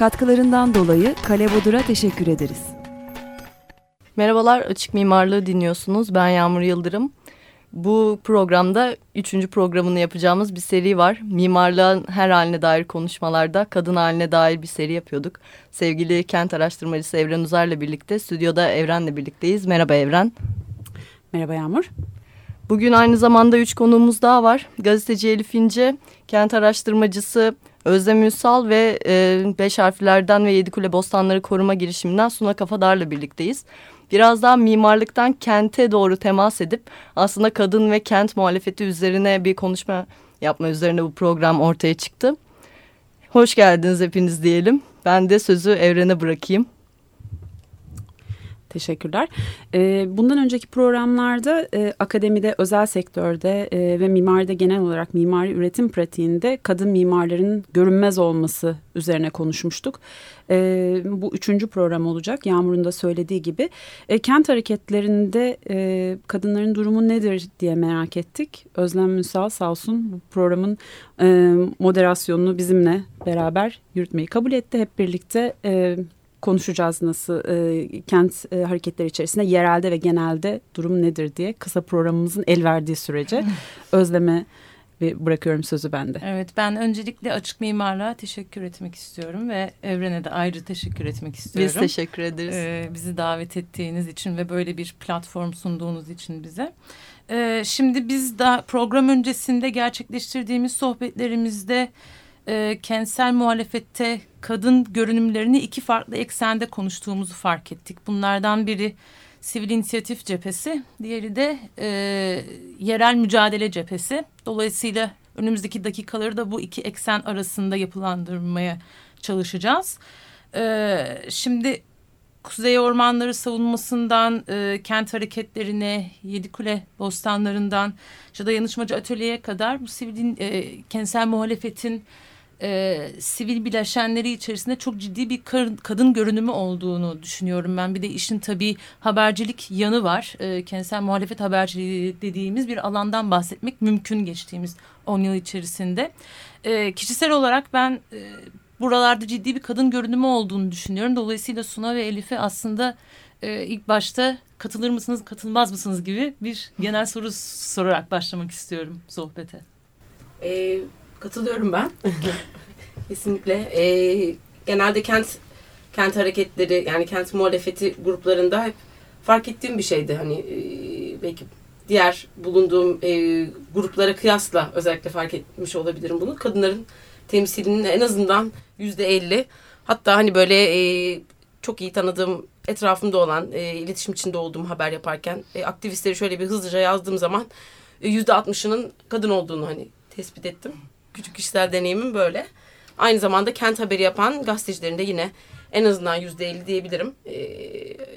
Katkılarından dolayı Kale Bodur'a teşekkür ederiz. Merhabalar, Açık Mimarlığı dinliyorsunuz. Ben Yağmur Yıldırım. Bu programda üçüncü programını yapacağımız bir seri var. Mimarlığın her haline dair konuşmalarda kadın haline dair bir seri yapıyorduk. Sevgili kent araştırmacısı Evren Uzar'la birlikte stüdyoda Evren'le birlikteyiz. Merhaba Evren. Merhaba Yağmur. Bugün aynı zamanda üç konuğumuz daha var. Gazeteci Elif İnce, kent araştırmacısı Özlem Ünsal ve e, Beş Harflerden ve Yedi Kule Bostanları Koruma girişiminden Suna Kafadar'la birlikteyiz biraz daha mimarlıktan kente doğru temas edip aslında kadın ve kent muhalefeti üzerine bir konuşma yapma üzerine bu program ortaya çıktı. Hoş geldiniz hepiniz diyelim. Ben de sözü Evren'e bırakayım. Teşekkürler. Ee, bundan önceki programlarda e, akademide, özel sektörde e, ve mimaride genel olarak mimari üretim pratiğinde kadın mimarların görünmez olması üzerine konuşmuştuk. E, bu üçüncü program olacak Yağmur'un da söylediği gibi. kent hareketlerinde kadınların durumu nedir diye merak ettik. Özlem Müsal sağ olsun bu programın moderasyonunu bizimle beraber yürütmeyi kabul etti. Hep birlikte konuşacağız nasıl e, kent e, hareketleri içerisinde yerelde ve genelde durum nedir diye kısa programımızın el verdiği sürece özleme ve bırakıyorum sözü bende. Evet ben öncelikle Açık Mimarlığa teşekkür etmek istiyorum ve Evren'e de ayrı teşekkür etmek istiyorum. Biz teşekkür ederiz. Ee, bizi davet ettiğiniz için ve böyle bir platform sunduğunuz için bize. Ee, şimdi biz de program öncesinde gerçekleştirdiğimiz sohbetlerimizde e, kentsel muhalefette kadın görünümlerini iki farklı eksende konuştuğumuzu fark ettik. Bunlardan biri sivil inisiyatif cephesi, diğeri de e, yerel mücadele cephesi. Dolayısıyla önümüzdeki dakikaları da bu iki eksen arasında yapılandırmaya çalışacağız. E, şimdi Kuzey Ormanları savunmasından e, kent hareketlerine, Yedikule bostanlarından ya da yanışmacı atölyeye kadar bu sivil e, kentsel muhalefetin e, sivil bileşenleri içerisinde çok ciddi bir kadın görünümü olduğunu düşünüyorum ben. Bir de işin tabii habercilik yanı var. E, kentsel muhalefet haberciliği dediğimiz bir alandan bahsetmek mümkün geçtiğimiz 10 yıl içerisinde. E, kişisel olarak ben e, buralarda ciddi bir kadın görünümü olduğunu düşünüyorum. Dolayısıyla Suna ve Elif'e aslında e, ilk başta katılır mısınız, katılmaz mısınız gibi bir genel soru sorarak başlamak istiyorum sohbete. E, Katılıyorum ben. Kesinlikle. Ee, genelde kent kent hareketleri yani kent muhalefeti gruplarında hep fark ettiğim bir şeydi. Hani e, belki diğer bulunduğum e, gruplara kıyasla özellikle fark etmiş olabilirim bunu. Kadınların temsilinin en azından yüzde elli hatta hani böyle e, çok iyi tanıdığım etrafımda olan e, iletişim içinde olduğum haber yaparken e, aktivistleri şöyle bir hızlıca yazdığım zaman e, yüzde altmışının kadın olduğunu hani tespit ettim küçük kişisel deneyimim böyle. Aynı zamanda kent haberi yapan gazetecilerin de yine en azından yüzde elli diyebilirim. E,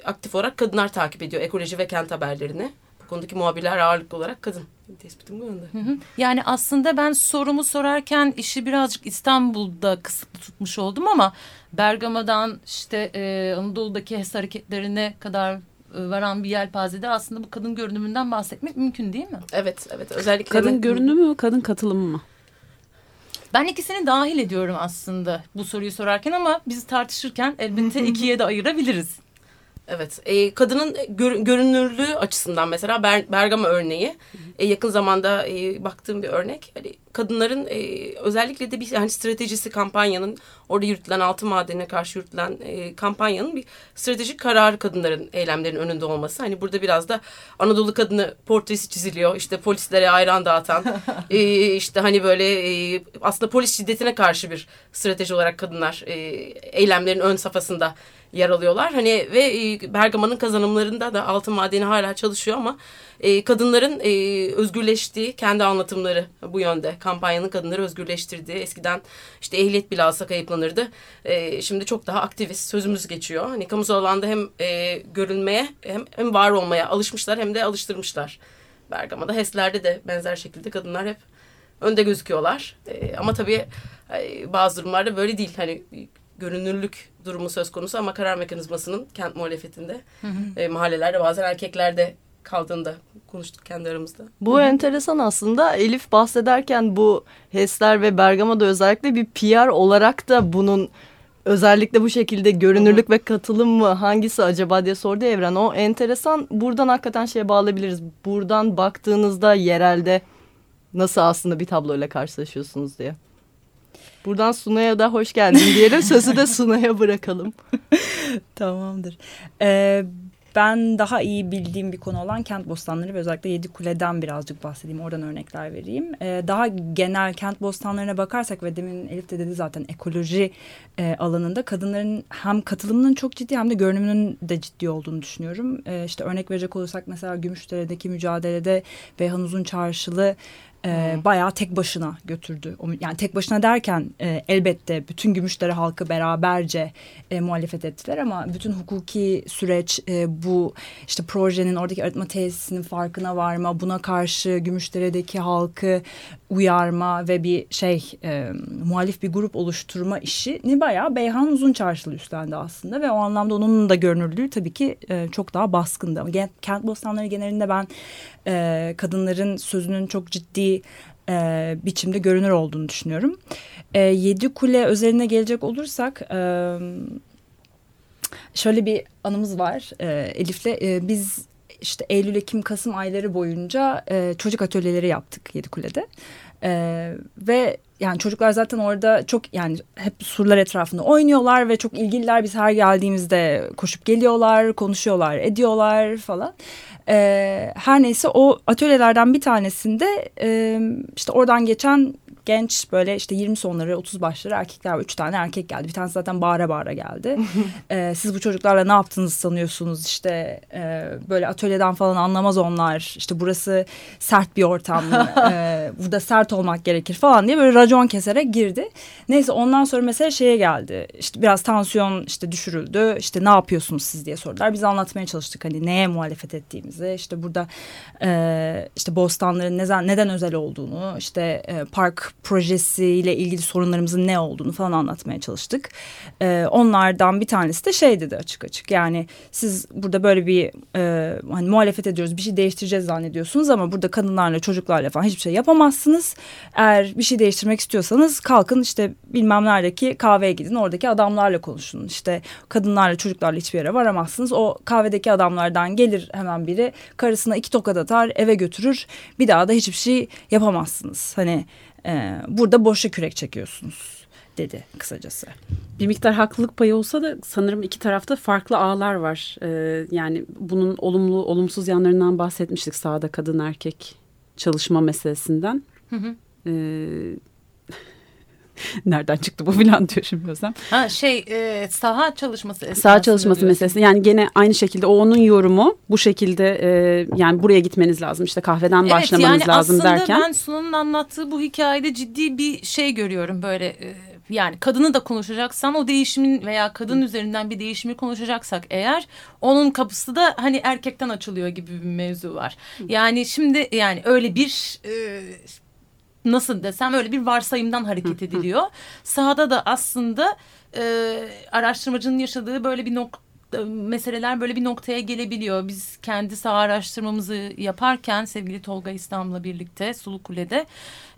aktif olarak kadınlar takip ediyor ekoloji ve kent haberlerini. Bu konudaki muhabirler ağırlıklı olarak kadın. Tespitim bu yönde. Hı hı. Yani aslında ben sorumu sorarken işi birazcık İstanbul'da kısıtlı tutmuş oldum ama Bergama'dan işte e, Anadolu'daki HES hareketlerine kadar e, varan bir yelpazede aslında bu kadın görünümünden bahsetmek mümkün değil mi? Evet, evet. Özellikle kadın görünümü mü, kadın katılımı mı? Ben ikisini dahil ediyorum aslında bu soruyu sorarken ama biz tartışırken elbette ikiye de ayırabiliriz. Evet, e, kadının gör, görünürlüğü açısından mesela Ber, Bergama örneği e, yakın zamanda e, baktığım bir örnek. Hani kadınların e, özellikle de bir hani stratejisi kampanyanın orada yürütülen altın madenine karşı yürütülen e, kampanyanın bir stratejik kararı kadınların eylemlerin önünde olması. Hani burada biraz da Anadolu kadını portresi çiziliyor. İşte polislere ayran dağıtan e, işte hani böyle e, aslında polis şiddetine karşı bir strateji olarak kadınlar e, eylemlerin ön safhasında yer alıyorlar. Hani ve e, Bergama'nın kazanımlarında da altın madeni hala çalışıyor ama e, kadınların e, özgürleştiği kendi anlatımları bu yönde. Kampanyanın kadınları özgürleştirdiği. Eskiden işte ehliyet bile alsa kayıplanırdı. E, şimdi çok daha aktivist sözümüz geçiyor. Hani kamusal alanda hem e, görünmeye hem, var olmaya alışmışlar hem de alıştırmışlar. Bergama'da HES'lerde de benzer şekilde kadınlar hep önde gözüküyorlar. Ama tabii bazı durumlarda böyle değil. Hani görünürlük durumu söz konusu ama karar mekanizmasının kent muhalefetinde hı hı. E, mahallelerde bazen erkeklerde kaldığında konuştuk kendi aramızda. Bu Hı -hı. enteresan aslında. Elif bahsederken bu HES'ler ve Bergama'da özellikle bir PR olarak da bunun özellikle bu şekilde görünürlük Hı -hı. ve katılım mı hangisi acaba diye sordu Evren. O enteresan. Buradan hakikaten şeye bağlayabiliriz. Buradan baktığınızda yerelde nasıl aslında bir tabloyla karşılaşıyorsunuz diye. Buradan Sunay'a da hoş geldin diyelim. Sözü de Sunay'a bırakalım. Tamamdır. Ee, ben daha iyi bildiğim bir konu olan kent bostanları ve özellikle Yedi Kule'den birazcık bahsedeyim. Oradan örnekler vereyim. Ee, daha genel kent bostanlarına bakarsak ve demin Elif de dedi zaten ekoloji e, alanında kadınların hem katılımının çok ciddi hem de görünümünün de ciddi olduğunu düşünüyorum. Ee, işte örnek verecek olursak mesela Gümüşdere'deki mücadelede Beyhan Uzun Çarşılı e, bayağı tek başına götürdü. Yani tek başına derken e, elbette bütün Gümüşdere halkı beraberce e, muhalefet ettiler ama bütün hukuki süreç e, bu işte projenin oradaki arıtma tesisinin farkına varma, buna karşı Gümüşdere'deki halkı uyarma ve bir şey e, muhalif bir grup oluşturma işini bayağı Beyhan Uzun Çarşılı üstlendi aslında ve o anlamda onun da görünürlüğü tabii ki e, çok daha baskındı. Ama kent bostanları genelinde ben e, kadınların sözünün çok ciddi e, biçimde görünür olduğunu düşünüyorum. E, Yedi Kule özeline gelecek olursak... E, şöyle bir anımız var e, Elif'le. E, biz işte Eylül, Ekim, Kasım ayları boyunca e, çocuk atölyeleri yaptık Yedikule'de. E, ve yani çocuklar zaten orada çok yani hep surlar etrafında oynuyorlar ve çok ilgililer. Biz her geldiğimizde koşup geliyorlar, konuşuyorlar, ediyorlar falan. E, her neyse o atölyelerden bir tanesinde e, işte oradan geçen genç böyle işte 20 sonları 30 başları erkekler üç tane erkek geldi. Bir tanesi zaten bağıra bağıra geldi. ee, siz bu çocuklarla ne yaptınız sanıyorsunuz işte e, böyle atölyeden falan anlamaz onlar. İşte burası sert bir ortam. e, burada sert olmak gerekir falan diye böyle racon keserek girdi. Neyse ondan sonra mesela şeye geldi. İşte biraz tansiyon işte düşürüldü. İşte ne yapıyorsunuz siz diye sordular. Biz anlatmaya çalıştık hani neye muhalefet ettiğimizi. İşte burada e, işte bostanların neden, neden özel olduğunu işte e, park projesiyle ilgili sorunlarımızın ne olduğunu falan anlatmaya çalıştık. E, onlardan bir tanesi de şey dedi açık açık. Yani siz burada böyle bir e, hani muhalefet ediyoruz bir şey değiştireceğiz zannediyorsunuz ama burada kadınlarla çocuklarla falan hiçbir şey yapamazsınız. Eğer bir şey değiştirmek istiyorsanız kalkın işte bilmem neredeki kahveye gidin oradaki adamlarla konuşun. İşte kadınlarla çocuklarla hiçbir yere varamazsınız. O kahvedeki adamlardan gelir hemen biri karısına iki tokat atar eve götürür bir daha da hiçbir şey yapamazsınız. Hani e, burada boşa kürek çekiyorsunuz dedi kısacası. Bir miktar haklılık payı olsa da sanırım iki tarafta farklı ağlar var. Ee, yani bunun olumlu olumsuz yanlarından bahsetmiştik sahada kadın erkek çalışma meselesinden. Hı hı. Ee, nereden çıktı bu filan diyor şimdi Özlem. Ha şey e, saha çalışması Saha çalışması diyorsun. meselesi yani gene aynı şekilde o onun yorumu bu şekilde e, yani buraya gitmeniz lazım işte kahveden evet, başlamanız yani lazım derken. Evet yani aslında ben Sunan'ın anlattığı bu hikayede ciddi bir şey görüyorum böyle e, yani kadını da konuşacaksan o değişimin veya kadın üzerinden bir değişimi konuşacaksak eğer onun kapısı da hani erkekten açılıyor gibi bir mevzu var. Yani şimdi yani öyle bir e, nasıl desem öyle bir varsayımdan hareket ediliyor. Sahada da aslında e, araştırmacının yaşadığı böyle bir nokta meseleler böyle bir noktaya gelebiliyor. Biz kendi saha araştırmamızı yaparken sevgili Tolga İslam'la birlikte Sulu Kule'de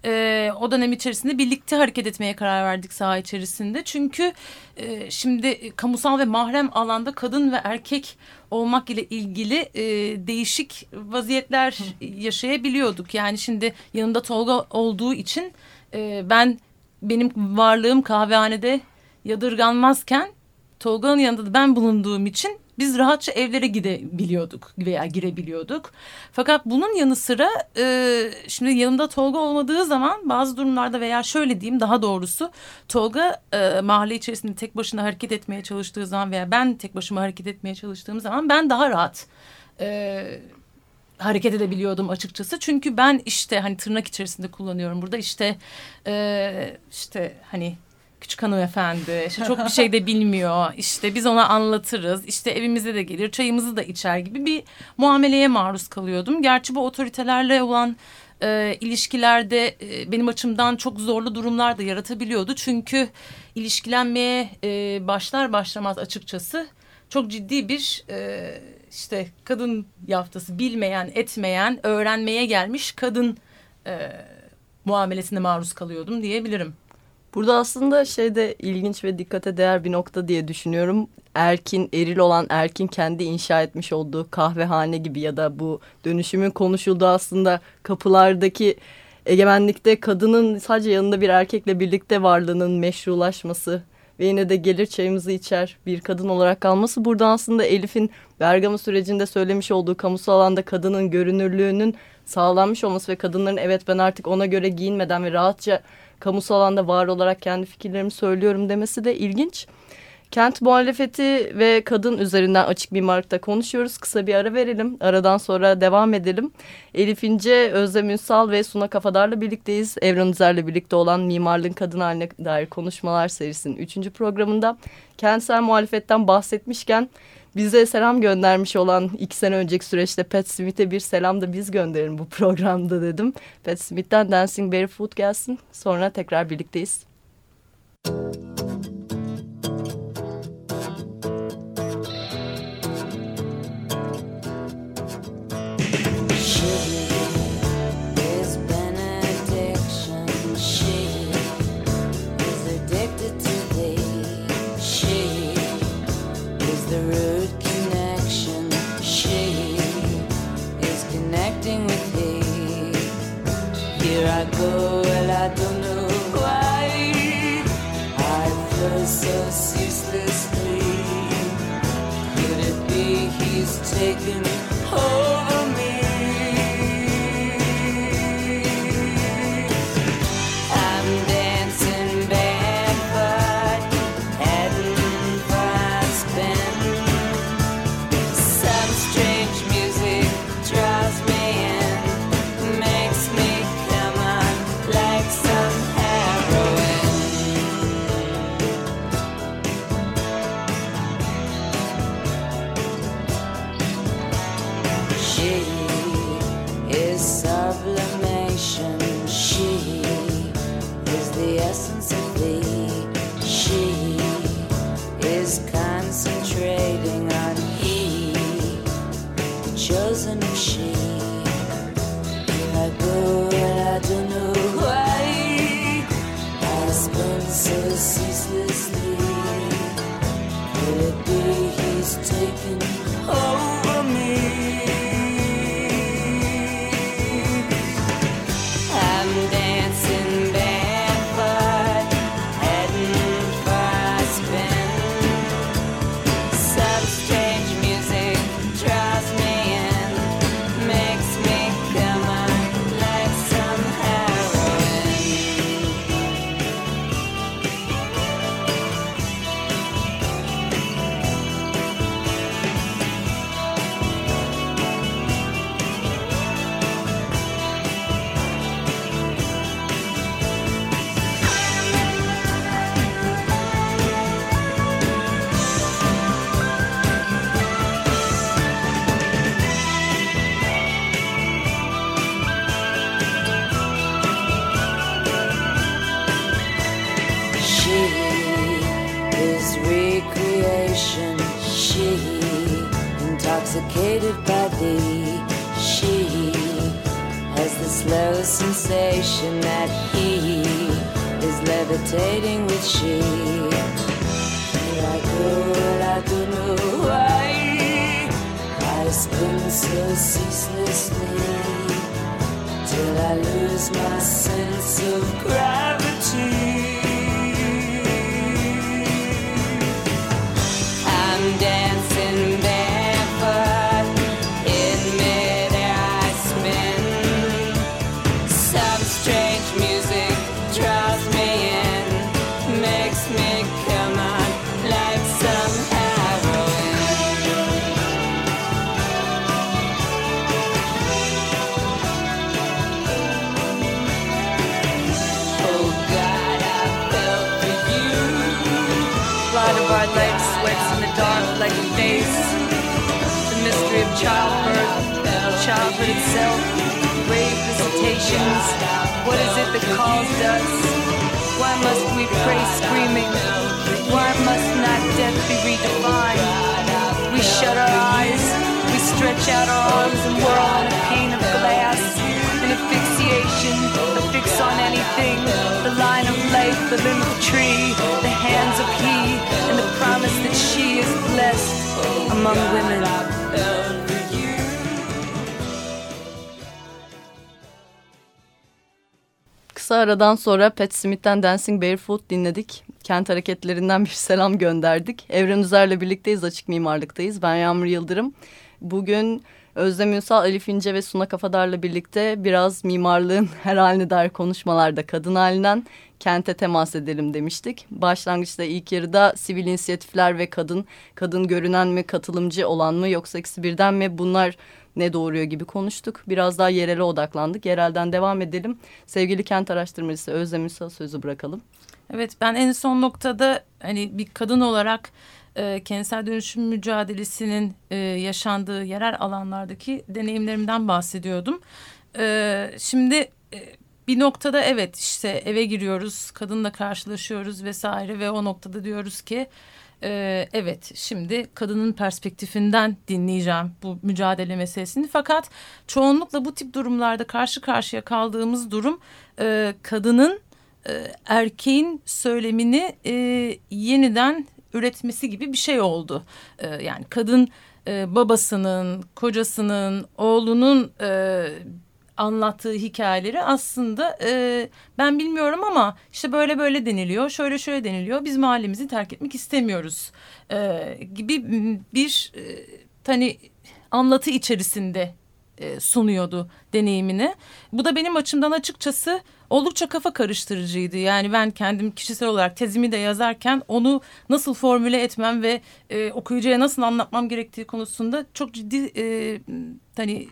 e, o dönem içerisinde birlikte hareket etmeye karar verdik saha içerisinde. Çünkü e, şimdi kamusal ve mahrem alanda kadın ve erkek olmak ile ilgili e, değişik vaziyetler yaşayabiliyorduk. Yani şimdi yanında Tolga olduğu için e, ben benim varlığım kahvehanede yadırganmazken Tolga'nın yanında da ben bulunduğum için biz rahatça evlere gidebiliyorduk veya girebiliyorduk. Fakat bunun yanı sıra e, şimdi yanımda Tolga olmadığı zaman bazı durumlarda veya şöyle diyeyim daha doğrusu Tolga e, mahalle içerisinde tek başına hareket etmeye çalıştığı zaman veya ben tek başıma hareket etmeye çalıştığım zaman ben daha rahat e, hareket edebiliyordum açıkçası. Çünkü ben işte hani tırnak içerisinde kullanıyorum burada işte e, işte hani küçük hanımefendi işte çok bir şey de bilmiyor işte biz ona anlatırız işte evimize de gelir çayımızı da içer gibi bir muameleye maruz kalıyordum. Gerçi bu otoritelerle olan e, ilişkilerde e, benim açımdan çok zorlu durumlar da yaratabiliyordu. Çünkü ilişkilenmeye e, başlar başlamaz açıkçası çok ciddi bir e, işte kadın yaftası bilmeyen, etmeyen, öğrenmeye gelmiş kadın e, muamelesine maruz kalıyordum diyebilirim. Burada aslında şeyde ilginç ve dikkate değer bir nokta diye düşünüyorum. Erkin, eril olan Erkin kendi inşa etmiş olduğu kahvehane gibi ya da bu dönüşümün konuşulduğu aslında kapılardaki egemenlikte kadının sadece yanında bir erkekle birlikte varlığının meşrulaşması ve yine de gelir çayımızı içer bir kadın olarak kalması. Burada aslında Elif'in Bergama sürecinde söylemiş olduğu kamusal alanda kadının görünürlüğünün sağlanmış olması ve kadınların evet ben artık ona göre giyinmeden ve rahatça kamusal alanda var olarak kendi fikirlerimi söylüyorum demesi de ilginç. Kent muhalefeti ve kadın üzerinden açık mimarlıkta konuşuyoruz. Kısa bir ara verelim. Aradan sonra devam edelim. Elif İnce, Özlem Ünsal ve Suna Kafadar'la birlikteyiz. Evren Üzer'le birlikte olan Mimarlığın Kadın Haline dair konuşmalar serisinin 3. programında kentsel muhalefetten bahsetmişken bize selam göndermiş olan iki sene önceki süreçte Pat Smith'e bir selam da biz gönderelim bu programda dedim. Pat Smith'ten Dancing Barefoot gelsin. Sonra tekrar birlikteyiz. Müzik She intoxicated by thee. She has the slow sensation that he is levitating with she. Miracle, I don't know why. I spin so ceaselessly till I lose my sense of gravity. Dancing childbirth, childhood itself, grave visitations. What is it that calls us? Why must we pray screaming? Why must not death be redefined? We shut our eyes, we stretch out our arms and whirl on a pane of glass. An asphyxiation, a fix on anything. The line of life, the limb of tree, the hands of he, and the promise that she is blessed among women. Kısa aradan sonra Pat Smith'ten Dancing Barefoot dinledik. Kent hareketlerinden bir selam gönderdik. Evren Üzer'le birlikteyiz, Açık Mimarlık'tayız. Ben Yağmur Yıldırım. Bugün Özlem Ünsal, Elif İnce ve Suna Kafadar'la birlikte biraz mimarlığın her haline dair konuşmalarda kadın halinden kente temas edelim demiştik. Başlangıçta ilk yarıda sivil inisiyatifler ve kadın, kadın görünen mi, katılımcı olan mı yoksa ikisi birden mi bunlar ne doğuruyor gibi konuştuk. Biraz daha yerele odaklandık. Yerelden devam edelim. Sevgili kent araştırmacısı Özlem Ünsal sözü bırakalım. Evet ben en son noktada hani bir kadın olarak e, kentsel dönüşüm mücadelesinin e, yaşandığı yerel alanlardaki deneyimlerimden bahsediyordum. E, şimdi e, bir noktada evet işte eve giriyoruz, kadınla karşılaşıyoruz vesaire ve o noktada diyoruz ki e, evet şimdi kadının perspektifinden dinleyeceğim bu mücadele meselesini. Fakat çoğunlukla bu tip durumlarda karşı karşıya kaldığımız durum e, kadının e, erkeğin söylemini e, yeniden üretmesi gibi bir şey oldu. Yani kadın babasının, kocasının, oğlunun anlattığı hikayeleri aslında e, ben bilmiyorum ama işte böyle böyle deniliyor, şöyle şöyle deniliyor. Biz mahallemizi terk etmek istemiyoruz e, gibi bir e, hani anlatı içerisinde e, sunuyordu deneyimini. Bu da benim açımdan açıkçası oldukça kafa karıştırıcıydı. Yani ben kendim kişisel olarak tezimi de yazarken onu nasıl formüle etmem ve e, okuyucuya nasıl anlatmam gerektiği konusunda çok ciddi e, hani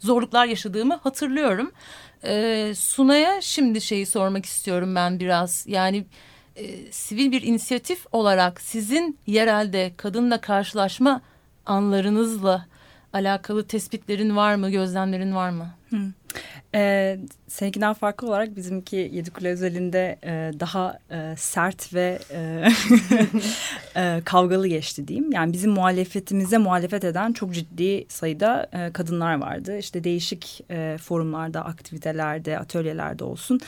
zorluklar yaşadığımı hatırlıyorum. E, Suna'ya şimdi şeyi sormak istiyorum ben biraz. Yani e, sivil bir inisiyatif olarak sizin yerelde kadınla karşılaşma anlarınızla alakalı tespitlerin var mı, gözlemlerin var mı? Hı. Ee, seninkinden farklı olarak bizimki Yedikule özelinde e, daha e, sert ve e, e, kavgalı geçti diyeyim. Yani bizim muhalefetimize muhalefet eden çok ciddi sayıda e, kadınlar vardı. İşte değişik e, forumlarda, aktivitelerde, atölyelerde olsun.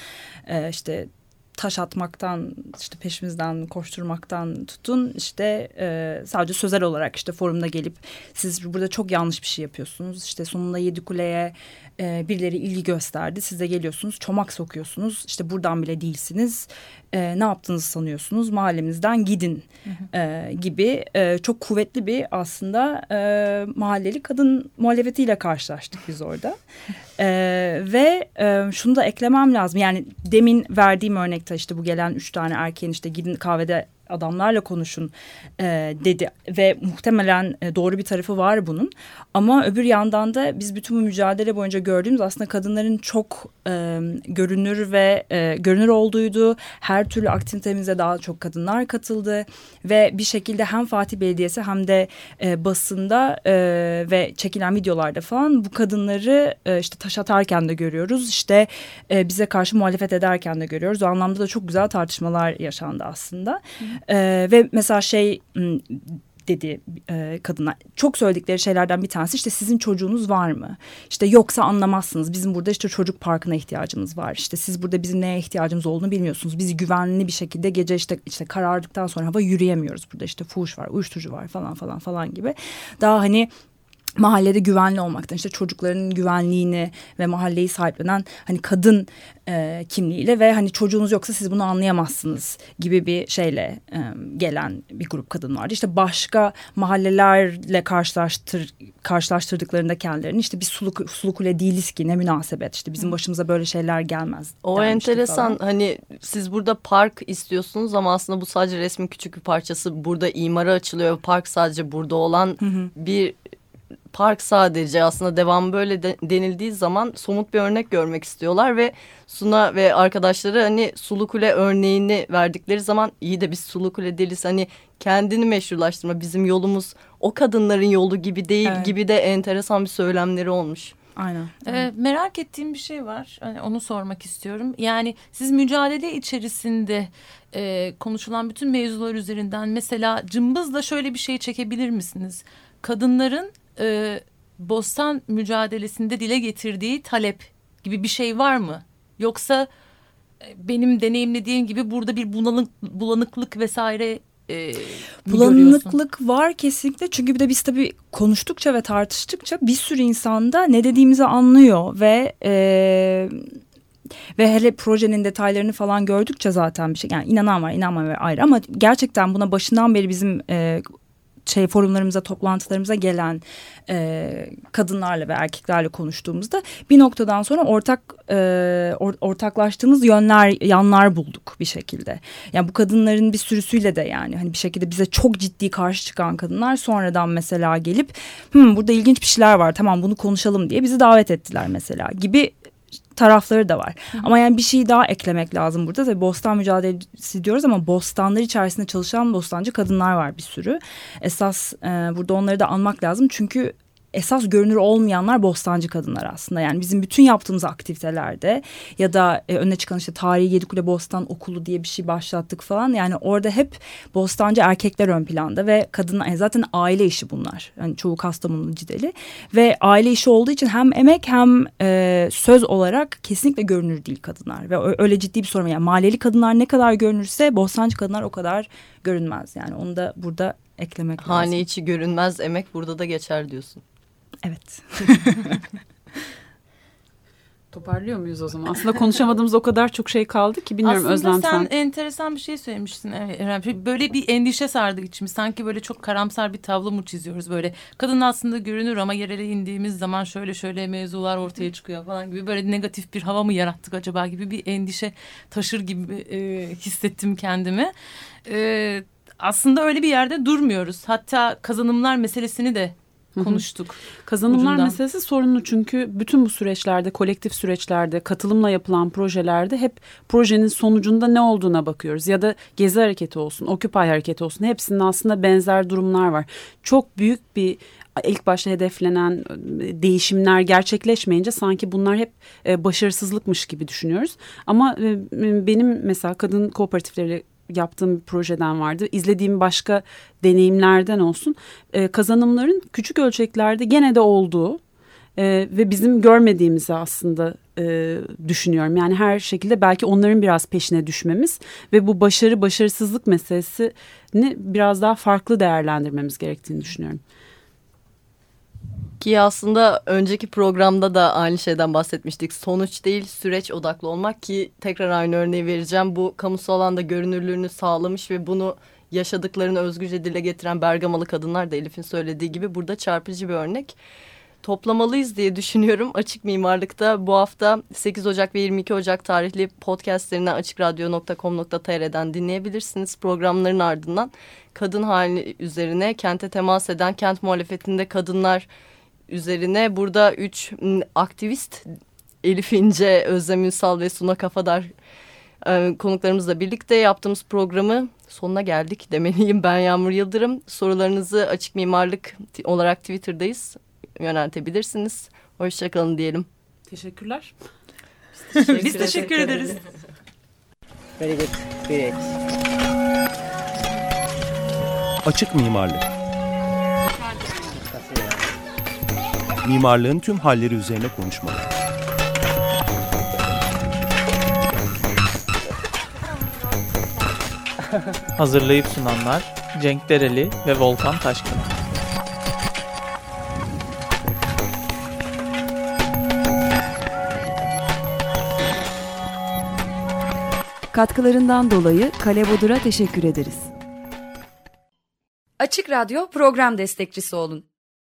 E, işte taş atmaktan işte peşimizden koşturmaktan tutun işte e, sadece sözel olarak işte forumda gelip siz burada çok yanlış bir şey yapıyorsunuz işte sonunda yedi kuleye e, birileri ilgi gösterdi. Siz de geliyorsunuz çomak sokuyorsunuz. İşte buradan bile değilsiniz. E, ne yaptığınızı sanıyorsunuz? Mahallemizden gidin E, gibi e, çok kuvvetli bir aslında e, mahalleli kadın muhalefetiyle karşılaştık biz orada. E, ve e, şunu da eklemem lazım. Yani demin verdiğim örnekte işte bu gelen üç tane erkeğin işte gidin kahvede adamlarla konuşun e, dedi ve muhtemelen e, doğru bir tarafı var bunun. Ama öbür yandan da biz bütün bu mücadele boyunca gördüğümüz aslında kadınların çok e, görünür ve e, görünür olduğuydu. Her türlü aktivitemize daha çok kadınlar katıldı ve bir şekilde hem Fatih Belediyesi hem de e, basında e, ve çekilen videolarda falan bu kadınları e, işte taş atarken de görüyoruz. İşte e, bize karşı muhalefet ederken de görüyoruz. O anlamda da çok güzel tartışmalar yaşandı aslında. Hı. Ee, ve mesela şey dedi e, kadına çok söyledikleri şeylerden bir tanesi işte sizin çocuğunuz var mı? İşte yoksa anlamazsınız. Bizim burada işte çocuk parkına ihtiyacımız var. İşte siz burada bizim neye ihtiyacımız olduğunu bilmiyorsunuz. Biz güvenli bir şekilde gece işte işte karardıktan sonra hava yürüyemiyoruz. Burada işte fuhuş var, uyuşturucu var falan falan falan gibi. Daha hani mahallede güvenli olmaktan işte çocukların güvenliğini ve mahalleyi sahiplenen hani kadın e, kimliğiyle ve hani çocuğunuz yoksa siz bunu anlayamazsınız gibi bir şeyle e, gelen bir grup kadın vardı. İşte başka mahallelerle karşılaştır karşılaştırdıklarında kendilerini işte bir sulu, sulu kule değiliz ki ne münasebet işte bizim başımıza böyle şeyler gelmez. O enteresan falan. hani siz burada park istiyorsunuz ama aslında bu sadece resmin küçük bir parçası burada imara açılıyor park sadece burada olan hı hı. bir park sadece aslında devam böyle de, denildiği zaman somut bir örnek görmek istiyorlar ve Suna ve arkadaşları hani Sulu Kule örneğini verdikleri zaman iyi de biz Sulu Kule değiliz hani kendini meşrulaştırma bizim yolumuz o kadınların yolu gibi değil Evet. gibi de enteresan bir söylemleri olmuş. Aynen. Ee, merak ettiğim bir şey var. Hani onu sormak istiyorum. Yani siz mücadele içerisinde e, konuşulan bütün mevzular üzerinden mesela cımbızla şöyle bir şey çekebilir misiniz? Kadınların e, bostan mücadelesinde dile getirdiği talep gibi bir şey var mı? Yoksa e, benim deneyimlediğim gibi burada bir bulanık, bulanıklık vesaire e? Bulanıklık var kesinlikle çünkü bir de biz tabii konuştukça ve tartıştıkça bir sürü insanda ne dediğimizi anlıyor ve e, ve hele projenin detaylarını falan gördükçe zaten bir şey yani inanan var inanmayan var ayrı ama gerçekten buna başından beri bizim e, şey forumlarımıza toplantılarımıza gelen e, kadınlarla ve erkeklerle konuştuğumuzda bir noktadan sonra ortak e, or- ortaklaştığımız yönler yanlar bulduk bir şekilde. Yani bu kadınların bir sürüsüyle de yani hani bir şekilde bize çok ciddi karşı çıkan kadınlar sonradan mesela gelip Hı, burada ilginç bir şeyler var tamam bunu konuşalım diye bizi davet ettiler mesela gibi tarafları da var. Ama yani bir şey daha eklemek lazım burada. Tabii bostan mücadelesi diyoruz ama bostanlar içerisinde çalışan bostancı kadınlar var bir sürü. Esas e, burada onları da anmak lazım. Çünkü esas görünür olmayanlar bostancı kadınlar aslında. Yani bizim bütün yaptığımız aktivitelerde ya da e, öne çıkan işte Tarihi Yedikule Bostan Okulu diye bir şey başlattık falan. Yani orada hep bostancı erkekler ön planda ve kadınlar yani zaten aile işi bunlar. Yani çoğu Kastamonu Cideli ve aile işi olduğu için hem emek hem e, söz olarak kesinlikle görünür değil kadınlar ve öyle ciddi bir sorun yani maliyeli kadınlar ne kadar görünürse bostancı kadınlar o kadar görünmez yani onu da burada eklemek lazım. Hane içi görünmez emek burada da geçer diyorsun. Evet. Toparlıyor muyuz o zaman? Aslında konuşamadığımız o kadar çok şey kaldı ki bilmiyorum Aslında Özlem sen sen. enteresan bir şey söylemiştin. Evet, Eren. Böyle bir endişe sardı içimi. Sanki böyle çok karamsar bir tablo mu çiziyoruz böyle. Kadın aslında görünür ama yerele indiğimiz zaman şöyle şöyle mevzular ortaya çıkıyor falan gibi. Böyle negatif bir hava mı yarattık acaba gibi bir endişe taşır gibi e, hissettim kendimi. E, aslında öyle bir yerde durmuyoruz. Hatta kazanımlar meselesini de konuştuk. Kazanımlar ucundan. meselesi sorunlu çünkü bütün bu süreçlerde, kolektif süreçlerde, katılımla yapılan projelerde hep projenin sonucunda ne olduğuna bakıyoruz. Ya da Gezi Hareketi olsun, Occupy Hareketi olsun hepsinin aslında benzer durumlar var. Çok büyük bir ilk başta hedeflenen e, değişimler gerçekleşmeyince sanki bunlar hep e, başarısızlıkmış gibi düşünüyoruz. Ama e, benim mesela kadın kooperatifleri yaptığım bir projeden vardı. İzlediğim başka deneyimlerden olsun. E, kazanımların küçük ölçeklerde gene de olduğu e, ve bizim görmediğimizi aslında e, düşünüyorum. Yani her şekilde belki onların biraz peşine düşmemiz ve bu başarı başarısızlık meselesini biraz daha farklı değerlendirmemiz gerektiğini düşünüyorum. Ki aslında önceki programda da aynı şeyden bahsetmiştik. Sonuç değil süreç odaklı olmak ki tekrar aynı örneği vereceğim. Bu kamusal alanda görünürlüğünü sağlamış ve bunu yaşadıklarını özgürce dile getiren Bergamalı kadınlar da Elif'in söylediği gibi burada çarpıcı bir örnek. Toplamalıyız diye düşünüyorum. Açık Mimarlık'ta bu hafta 8 Ocak ve 22 Ocak tarihli podcastlerini açıkradyo.com.tr'den dinleyebilirsiniz. Programların ardından kadın hali üzerine kente temas eden kent muhalefetinde kadınlar üzerine burada üç aktivist Elif İnce, Özlem Ünsal ve Suna Kafadar e, konuklarımızla birlikte yaptığımız programı sonuna geldik demeliyim. Ben Yağmur Yıldırım. Sorularınızı Açık Mimarlık olarak Twitter'dayız. Yöneltebilirsiniz. Hoşçakalın diyelim. Teşekkürler. Biz teşekkür ederiz. Açık mimarlık. Mimarlığın tüm halleri üzerine konuşmalar. Hazırlayıp sunanlar Cenk Dereli ve Volkan Taşkın. Katkılarından dolayı Kale Bodur'a teşekkür ederiz. Açık Radyo program destekçisi olun.